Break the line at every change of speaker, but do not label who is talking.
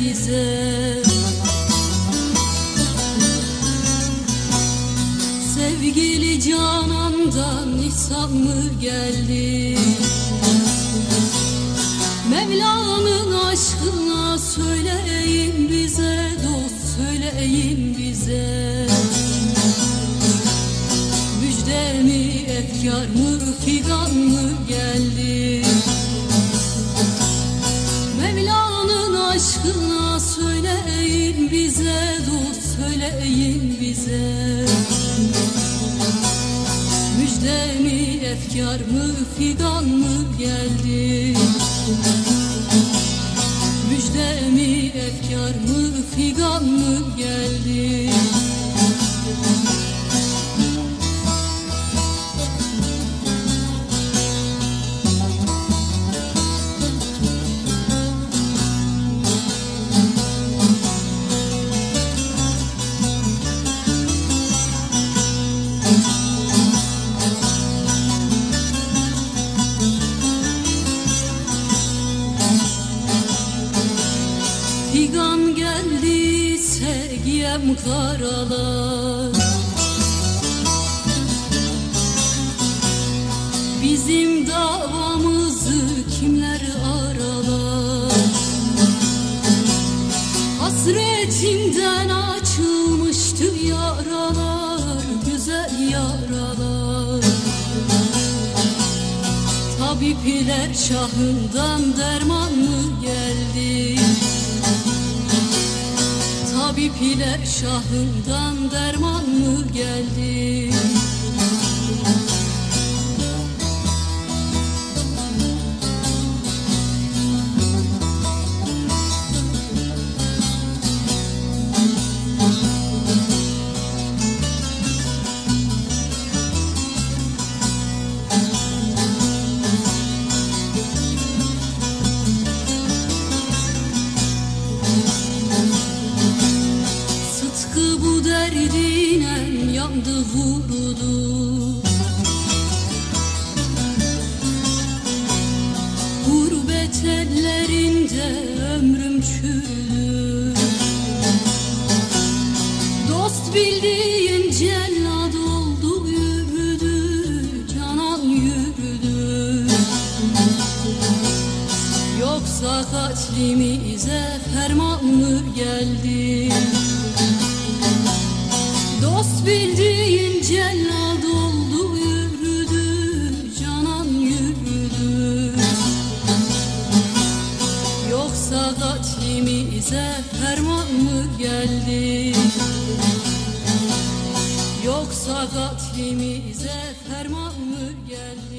bize Sevgili canandan ihsan mı geldi? Mevla'nın aşkına söyleyin bize Dost söyleyin bize. Müjde mi efkar mı figan mı geldi aşkına söyleyin bize Dost söyleyin bize. Müjde mi efkar mı figan mı geldi? Müjde mi efkar mı figan mı geldi Figan geldiyse giyem karalar. Bizim davamızı kimler aralar? Hasretinden açılmıştı yaralar Güzel yaralar. Tabipler şahından derman mı Tabipler şahından derman mı geldi Sıtkı bu derdinen yandı vurdu. Gurbet ellerinde ömrüm çürüdü. Dost bildiğin cellat oldu yürüdü Canan yürüdü. Yoksa katlimize ferman mı geldi bildiğin cellat oldu yürüdü Canan yürüdü. Yoksa katlimize ferman mı geldi? Yoksa katlimize ferman mı geldi